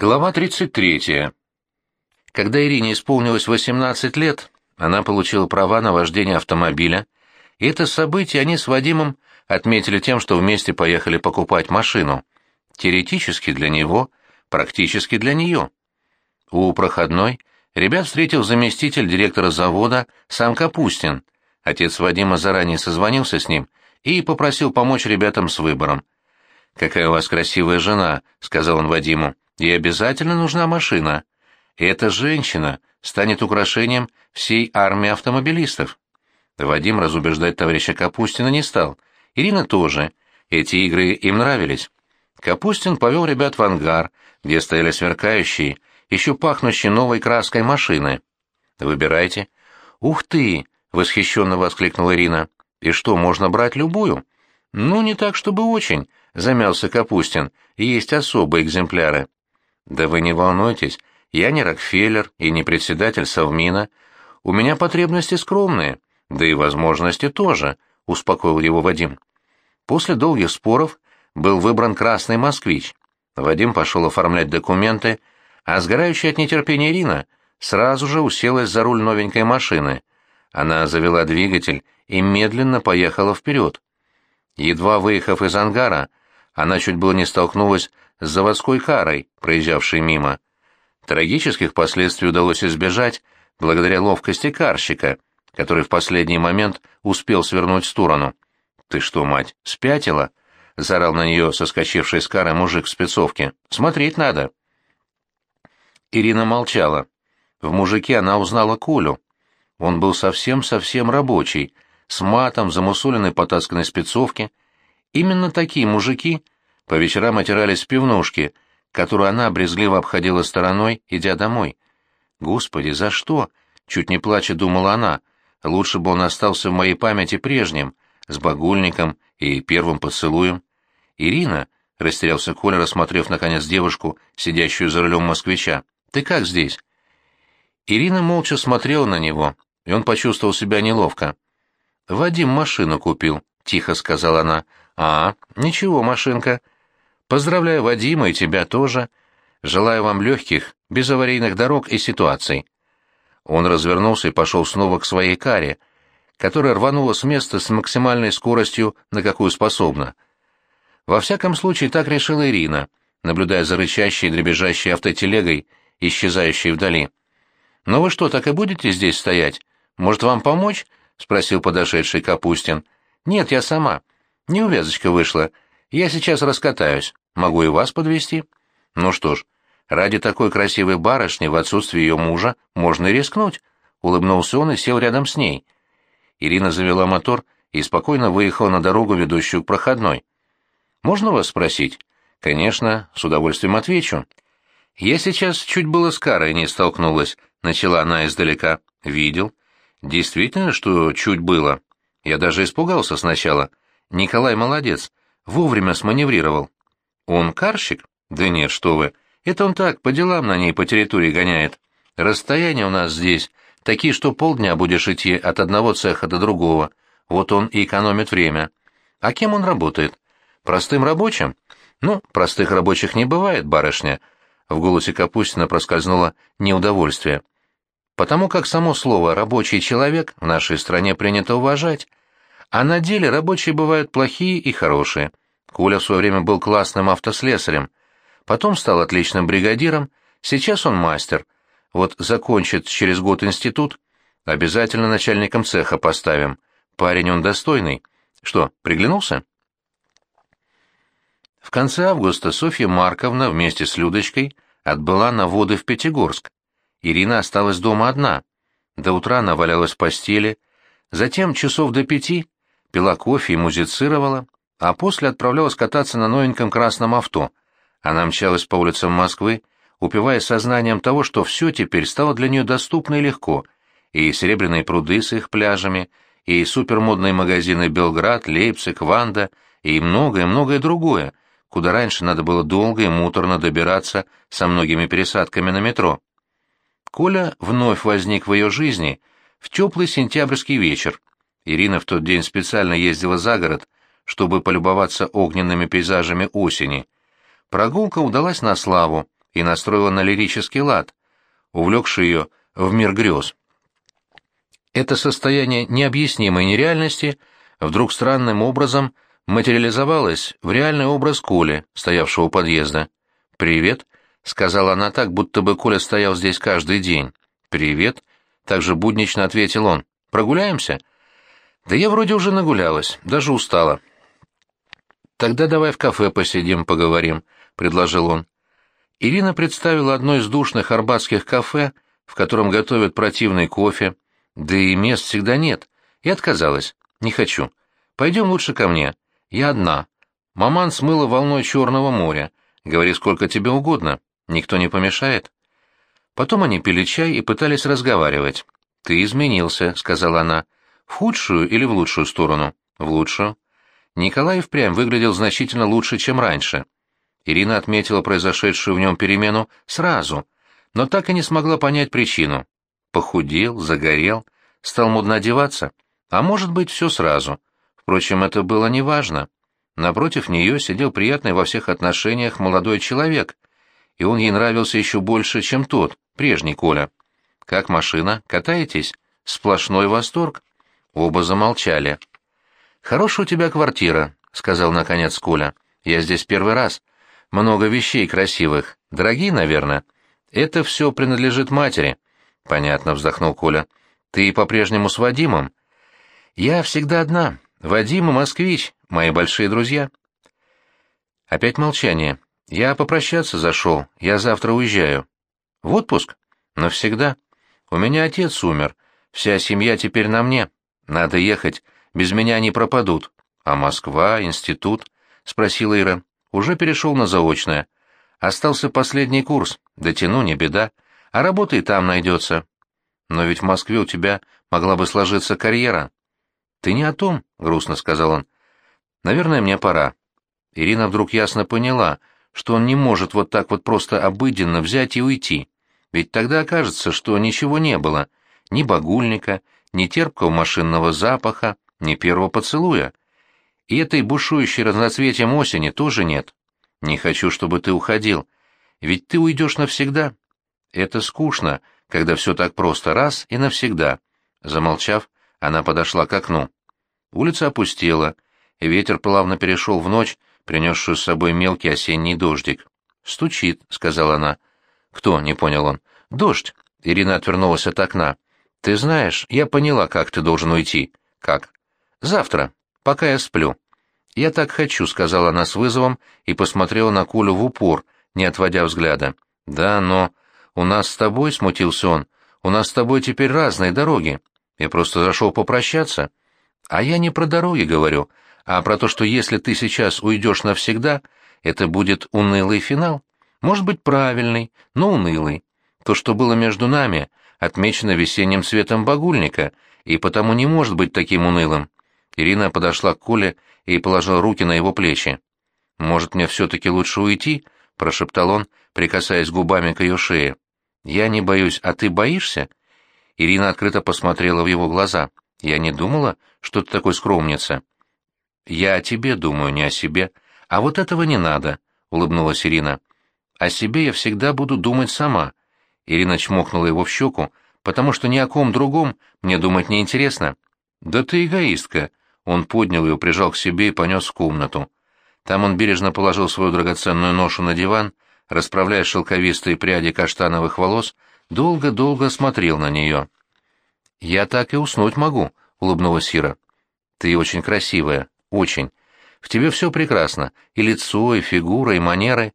Глава 33. Когда Ирине исполнилось 18 лет, она получила права на вождение автомобиля, и это событие они с Вадимом отметили тем, что вместе поехали покупать машину. Теоретически для него, практически для нее. У проходной ребят встретил заместитель директора завода сам Капустин. Отец Вадима заранее созвонился с ним и попросил помочь ребятам с выбором. «Какая у вас красивая жена», — сказал он Вадиму. И обязательно нужна машина. Эта женщина станет украшением всей армии автомобилистов. Вадим разубеждать товарища Капустина не стал. Ирина тоже. Эти игры им нравились. Капустин повел ребят в ангар, где стояли сверкающие, еще пахнущие новой краской машины. «Выбирайте». «Ух ты!» — восхищенно воскликнула Ирина. «И что, можно брать любую?» «Ну, не так, чтобы очень», — замялся Капустин. «Есть особые экземпляры». «Да вы не волнуйтесь, я не Рокфеллер и не председатель Совмина. У меня потребности скромные, да и возможности тоже», — успокоил его Вадим. После долгих споров был выбран красный москвич. Вадим пошел оформлять документы, а сгорающая от нетерпения Ирина сразу же уселась за руль новенькой машины. Она завела двигатель и медленно поехала вперед. Едва выехав из ангара, она чуть было не столкнулась с заводской карой, проезжавшей мимо. Трагических последствий удалось избежать благодаря ловкости карщика, который в последний момент успел свернуть в сторону. «Ты что, мать, спятила?» — заорал на нее соскочивший с кары мужик в спецовке. «Смотреть надо». Ирина молчала. В мужике она узнала Колю. Он был совсем-совсем рабочий, с матом, замусоленной потасканной спецовки. Именно такие мужики по вечерам отирались в пивнушке, которую она брезгливо обходила стороной, идя домой. «Господи, за что?» — чуть не плача думала она. «Лучше бы он остался в моей памяти прежним, с багульником и первым поцелуем». «Ирина?» — растерялся Коля, рассмотрев, наконец, девушку, сидящую за рулем москвича. «Ты как здесь?» Ирина молча смотрела на него, и он почувствовал себя неловко. «Вадим машину купил», — тихо сказала она. «А, ничего, машинка», Поздравляю Вадима и тебя тоже. Желаю вам легких, без аварийных дорог и ситуаций». Он развернулся и пошел снова к своей каре, которая рванула с места с максимальной скоростью, на какую способна. Во всяком случае, так решила Ирина, наблюдая за рычащей и дребезжащей автотелегой, исчезающей вдали. «Но вы что, так и будете здесь стоять? Может, вам помочь?» — спросил подошедший Капустин. «Нет, я сама. Неувязочка вышла. Я сейчас раскатаюсь. Могу и вас подвести. Ну что ж, ради такой красивой барышни в отсутствии ее мужа можно и рискнуть. Улыбнулся он и сел рядом с ней. Ирина завела мотор и спокойно выехала на дорогу, ведущую к проходной. «Можно вас спросить?» «Конечно, с удовольствием отвечу». «Я сейчас чуть было с Карой не столкнулась», — начала она издалека. «Видел. Действительно, что чуть было. Я даже испугался сначала. Николай молодец. Вовремя сманеврировал. Он карщик? Да нет, что вы. Это он так, по делам на ней по территории гоняет. Расстояния у нас здесь такие, что полдня будешь идти от одного цеха до другого. Вот он и экономит время. А кем он работает? Простым рабочим? Ну, простых рабочих не бывает, барышня. В голосе Капустина проскользнуло неудовольствие. Потому как само слово «рабочий человек» в нашей стране принято уважать. А на деле рабочие бывают плохие и хорошие. Коля в свое время был классным автослесарем, потом стал отличным бригадиром, сейчас он мастер. Вот закончит через год институт, обязательно начальником цеха поставим. Парень он достойный. Что, приглянулся? В конце августа Софья Марковна вместе с Людочкой отбыла на воды в Пятигорск. Ирина осталась дома одна. До утра она валялась в постели, затем часов до пяти пила кофе и музицировала, а после отправлялась кататься на новеньком красном авто. Она мчалась по улицам Москвы, упиваясь сознанием того, что все теперь стало для нее доступно и легко, и серебряные пруды с их пляжами, и супермодные магазины Белград, Лейпциг, Ванда, и многое-многое другое, куда раньше надо было долго и муторно добираться со многими пересадками на метро. Коля вновь возник в ее жизни в теплый сентябрьский вечер, Ирина в тот день специально ездила за город, чтобы полюбоваться огненными пейзажами осени. Прогулка удалась на славу, и настроила на лирический лад, увлекший ее в мир грез. Это состояние необъяснимой нереальности вдруг странным образом материализовалось в реальный образ Коли, стоявшего у подъезда. «Привет», — сказала она так, будто бы Коля стоял здесь каждый день. «Привет», — также буднично ответил он. «Прогуляемся?» «Да я вроде уже нагулялась, даже устала». «Тогда давай в кафе посидим, поговорим», — предложил он. Ирина представила одно из душных арбатских кафе, в котором готовят противный кофе, да и мест всегда нет, и отказалась. «Не хочу. Пойдем лучше ко мне. Я одна. Маман смыла волной Черного моря. Говори сколько тебе угодно. Никто не помешает». Потом они пили чай и пытались разговаривать. «Ты изменился», — сказала она. «В худшую или в лучшую сторону?» «В лучшую». Николай впрямь выглядел значительно лучше, чем раньше. Ирина отметила произошедшую в нем перемену сразу, но так и не смогла понять причину. Похудел, загорел, стал модно одеваться, а может быть, все сразу. Впрочем, это было неважно. Напротив нее сидел приятный во всех отношениях молодой человек, и он ей нравился еще больше, чем тот, прежний Коля. «Как машина? Катаетесь?» Сплошной восторг. Оба замолчали. «Хорошая у тебя квартира», — сказал наконец Коля. «Я здесь первый раз. Много вещей красивых. Дорогие, наверное. Это все принадлежит матери». «Понятно», — вздохнул Коля. «Ты по-прежнему с Вадимом?» «Я всегда одна. Вадим и Москвич, мои большие друзья». Опять молчание. «Я попрощаться зашел. Я завтра уезжаю». «В отпуск?» «Навсегда. У меня отец умер. Вся семья теперь на мне. Надо ехать. Без меня они пропадут. А Москва, институт? Спросила Ира. Уже перешел на заочное. Остался последний курс. Дотяну, не беда. А работа и там найдется. Но ведь в Москве у тебя могла бы сложиться карьера. Ты не о том, грустно сказал он. Наверное, мне пора. Ирина вдруг ясно поняла, что он не может вот так вот просто обыденно взять и уйти. Ведь тогда окажется, что ничего не было. Ни багульника, ни терпкого машинного запаха, ни первого поцелуя. И этой бушующей разноцветием осени тоже нет. Не хочу, чтобы ты уходил. Ведь ты уйдешь навсегда. Это скучно, когда все так просто, раз и навсегда. Замолчав, она подошла к окну. Улица опустела, и ветер плавно перешел в ночь, принесшую с собой мелкий осенний дождик. «Стучит», — сказала она. «Кто?» — не понял он. «Дождь». Ирина отвернулась от окна. «Ты знаешь, я поняла, как ты должен уйти». «Как?» Завтра, пока я сплю. Я так хочу, сказала она с вызовом и посмотрела на Колю в упор, не отводя взгляда. Да, но у нас с тобой, смутился он, у нас с тобой теперь разные дороги. Я просто зашел попрощаться. А я не про дороги говорю, а про то, что если ты сейчас уйдешь навсегда, это будет унылый финал. Может быть, правильный, но унылый. То, что было между нами, отмечено весенним светом багульника, и потому не может быть таким унылым. Ирина подошла к Коле и положила руки на его плечи. «Может, мне все-таки лучше уйти?» — прошептал он, прикасаясь губами к ее шее. «Я не боюсь, а ты боишься?» Ирина открыто посмотрела в его глаза. «Я не думала, что ты такой скромница». «Я о тебе думаю, не о себе. А вот этого не надо», — улыбнулась Ирина. «О себе я всегда буду думать сама». Ирина чмокнула его в щеку, потому что ни о ком другом мне думать не интересно. «Да ты эгоистка», он поднял ее, прижал к себе и понес в комнату. Там он бережно положил свою драгоценную ношу на диван, расправляя шелковистые пряди каштановых волос, долго-долго смотрел на нее. «Я так и уснуть могу», — улыбнулась Сира. «Ты очень красивая, очень. В тебе все прекрасно, и лицо, и фигура, и манеры.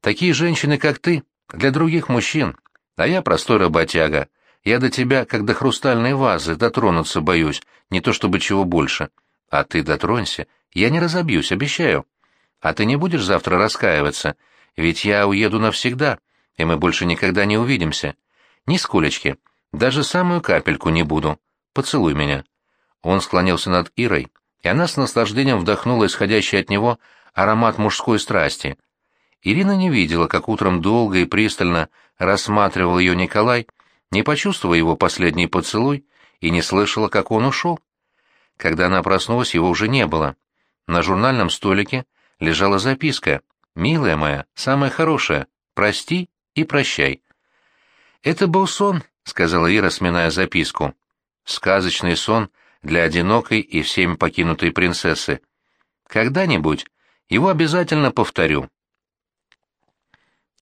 Такие женщины, как ты, для других мужчин. А я простой работяга. Я до тебя, как до хрустальной вазы, дотронуться боюсь, не то чтобы чего больше. А ты дотронься, я не разобьюсь, обещаю. А ты не будешь завтра раскаиваться, ведь я уеду навсегда, и мы больше никогда не увидимся. Ни сколечки, даже самую капельку не буду. Поцелуй меня». Он склонился над Ирой, и она с наслаждением вдохнула исходящий от него аромат мужской страсти. Ирина не видела, как утром долго и пристально рассматривал ее Николай, не почувствовала его последний поцелуй и не слышала, как он ушел. Когда она проснулась, его уже не было. На журнальном столике лежала записка. «Милая моя, самая хорошая, прости и прощай. «Это был сон», — сказала Ира, сминая записку. «Сказочный сон для одинокой и всеми покинутой принцессы. Когда-нибудь его обязательно повторю».